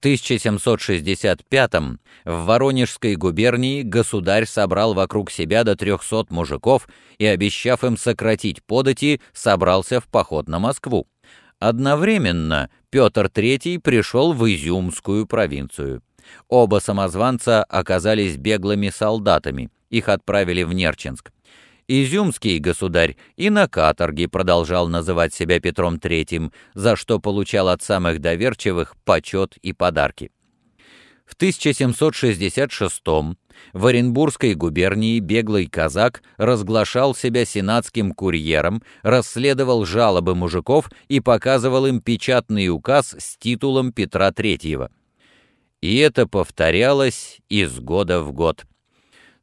1765 в Воронежской губернии государь собрал вокруг себя до 300 мужиков и, обещав им сократить подати, собрался в поход на Москву. Одновременно Петр III пришел в Изюмскую провинцию. Оба самозванца оказались беглыми солдатами, их отправили в Нерчинск. Изюмский государь и на каторге продолжал называть себя Петром III, за что получал от самых доверчивых почет и подарки. В 1766 в Оренбургской губернии беглый казак разглашал себя сенатским курьером, расследовал жалобы мужиков и показывал им печатный указ с титулом Петра III. И это повторялось из года в год.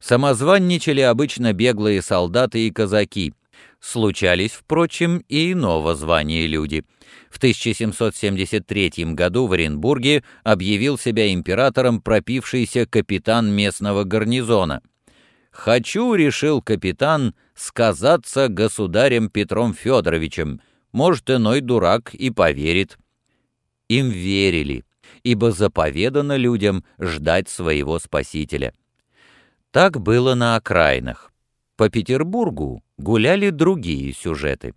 Самозванничали обычно беглые солдаты и казаки. Случались, впрочем, и иного звания люди. В 1773 году в Оренбурге объявил себя императором пропившийся капитан местного гарнизона. «Хочу, — решил капитан, — сказаться государем Петром Федоровичем. Может, иной дурак и поверит». Им верили, ибо заповедано людям ждать своего спасителя. Так было на окраинах. По Петербургу гуляли другие сюжеты.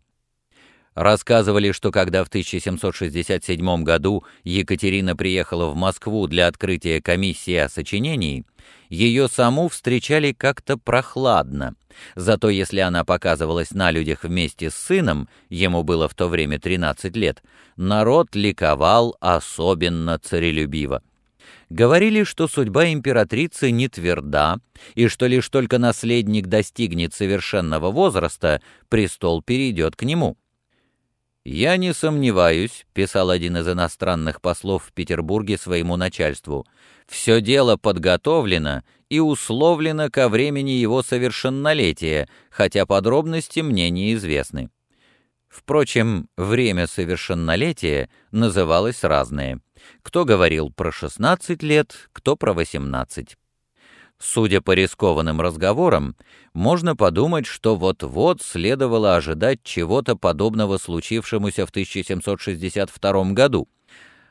Рассказывали, что когда в 1767 году Екатерина приехала в Москву для открытия комиссии о сочинении, ее саму встречали как-то прохладно. Зато если она показывалась на людях вместе с сыном, ему было в то время 13 лет, народ ликовал особенно царелюбиво говорили, что судьба императрицы не тверда, и что лишь только наследник достигнет совершенного возраста, престол перейдет к нему. «Я не сомневаюсь», — писал один из иностранных послов в Петербурге своему начальству, «все дело подготовлено и условлено ко времени его совершеннолетия, хотя подробности мне неизвестны». Впрочем, время совершеннолетия называлось разное — кто говорил про 16 лет, кто про 18. Судя по рискованным разговорам, можно подумать, что вот-вот следовало ожидать чего-то подобного случившемуся в 1762 году.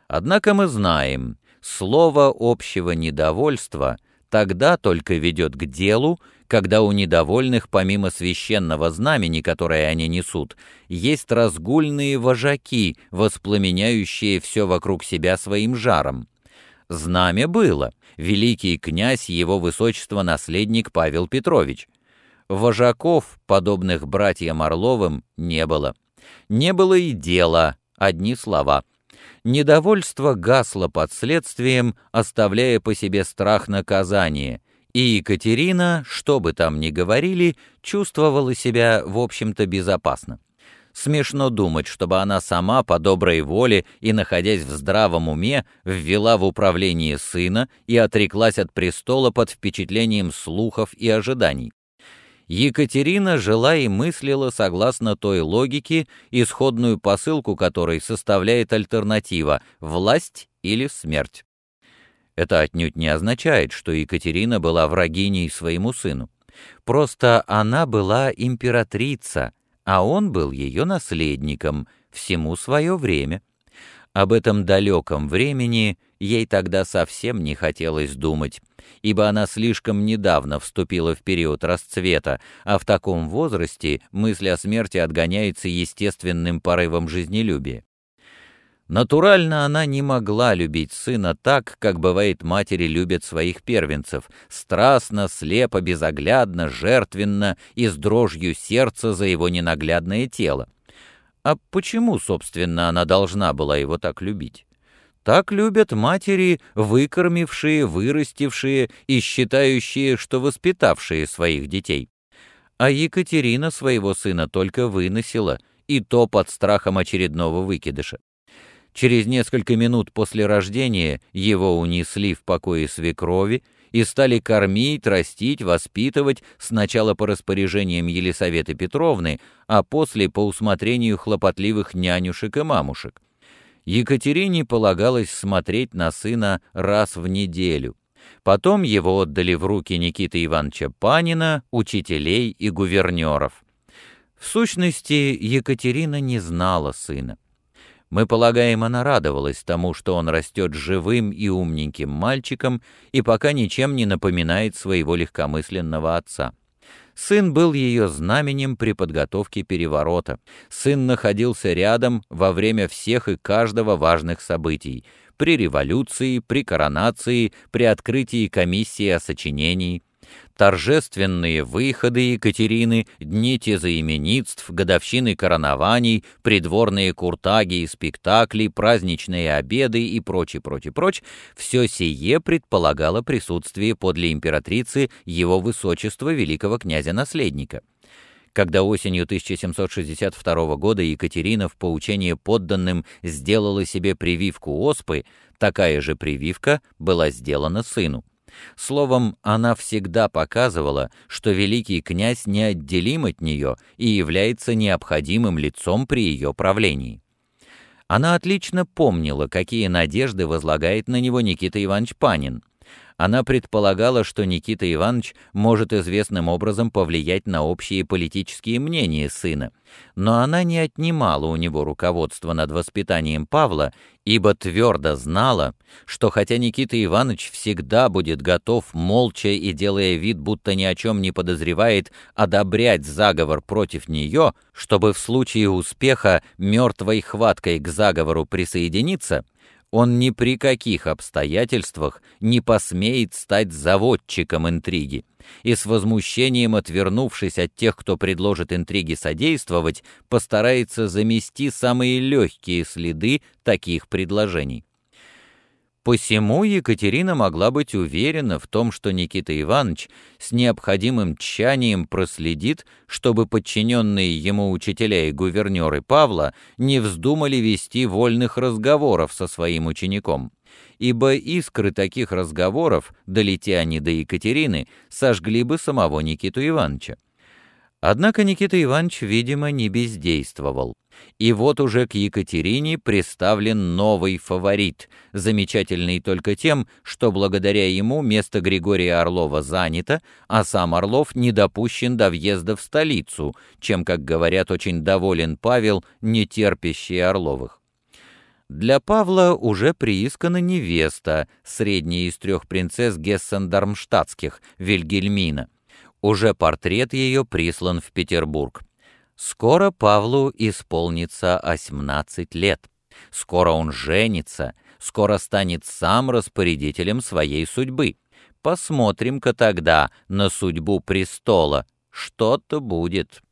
Однако мы знаем, слово общего недовольства тогда только ведет к делу, когда у недовольных, помимо священного знамени, которое они несут, есть разгульные вожаки, воспламеняющие все вокруг себя своим жаром. Знамя было, великий князь его высочество наследник Павел Петрович. Вожаков, подобных братьям Орловым, не было. Не было и дела, одни слова. Недовольство гасло под следствием, оставляя по себе страх наказания — и Екатерина, что бы там ни говорили, чувствовала себя, в общем-то, безопасно. Смешно думать, чтобы она сама по доброй воле и находясь в здравом уме ввела в управление сына и отреклась от престола под впечатлением слухов и ожиданий. Екатерина жила и мыслила согласно той логике, исходную посылку которой составляет альтернатива «власть» или «смерть». Это отнюдь не означает, что Екатерина была врагиней своему сыну. Просто она была императрица, а он был ее наследником, всему свое время. Об этом далеком времени ей тогда совсем не хотелось думать, ибо она слишком недавно вступила в период расцвета, а в таком возрасте мысль о смерти отгоняется естественным порывом жизнелюбия. Натурально она не могла любить сына так, как бывает матери любят своих первенцев, страстно, слепо, безоглядно, жертвенно и с дрожью сердца за его ненаглядное тело. А почему, собственно, она должна была его так любить? Так любят матери, выкормившие, вырастившие и считающие, что воспитавшие своих детей. А Екатерина своего сына только выносила, и то под страхом очередного выкидыша. Через несколько минут после рождения его унесли в покое свекрови и стали кормить, растить, воспитывать сначала по распоряжениям Елисаветы Петровны, а после по усмотрению хлопотливых нянюшек и мамушек. Екатерине полагалось смотреть на сына раз в неделю. Потом его отдали в руки Никиты Ивановича Панина, учителей и гувернеров. В сущности, Екатерина не знала сына. Мы полагаем, она радовалась тому, что он растет живым и умненьким мальчиком и пока ничем не напоминает своего легкомысленного отца. Сын был ее знаменем при подготовке переворота. Сын находился рядом во время всех и каждого важных событий. При революции, при коронации, при открытии комиссии о сочинении торжественные выходы Екатерины, дни тезаименитств, годовщины коронований, придворные куртаги и спектакли, праздничные обеды и прочее, прочее, прочее, все сие предполагало присутствие подле императрицы его высочества великого князя-наследника. Когда осенью 1762 года Екатерина в поучение подданным сделала себе прививку оспы, такая же прививка была сделана сыну. Словом, она всегда показывала, что великий князь неотделим от нее и является необходимым лицом при ее правлении. Она отлично помнила, какие надежды возлагает на него Никита Иванович Панин, она предполагала, что Никита Иванович может известным образом повлиять на общие политические мнения сына, но она не отнимала у него руководство над воспитанием Павла, ибо твердо знала, что хотя Никита Иванович всегда будет готов, молча и делая вид, будто ни о чем не подозревает, одобрять заговор против нее, чтобы в случае успеха мертвой хваткой к заговору присоединиться, он ни при каких обстоятельствах не посмеет стать заводчиком интриги, и с возмущением отвернувшись от тех, кто предложит интриге содействовать, постарается замести самые легкие следы таких предложений. Посему Екатерина могла быть уверена в том, что Никита Иванович с необходимым тщанием проследит, чтобы подчиненные ему учителя и гувернеры Павла не вздумали вести вольных разговоров со своим учеником, ибо искры таких разговоров, долетя они до Екатерины, сожгли бы самого Никиту Ивановича. Однако Никита Иванович, видимо, не бездействовал. И вот уже к Екатерине представлен новый фаворит, замечательный только тем, что благодаря ему место Григория Орлова занято, а сам Орлов не допущен до въезда в столицу, чем, как говорят, очень доволен Павел, не терпящий Орловых. Для Павла уже приискана невеста, средняя из трех принцесс Гессен-Дармштадтских, Вильгельмина. Уже портрет ее прислан в Петербург. Скоро Павлу исполнится 18 лет. Скоро он женится, скоро станет сам распорядителем своей судьбы. Посмотрим-ка тогда на судьбу престола. Что-то будет.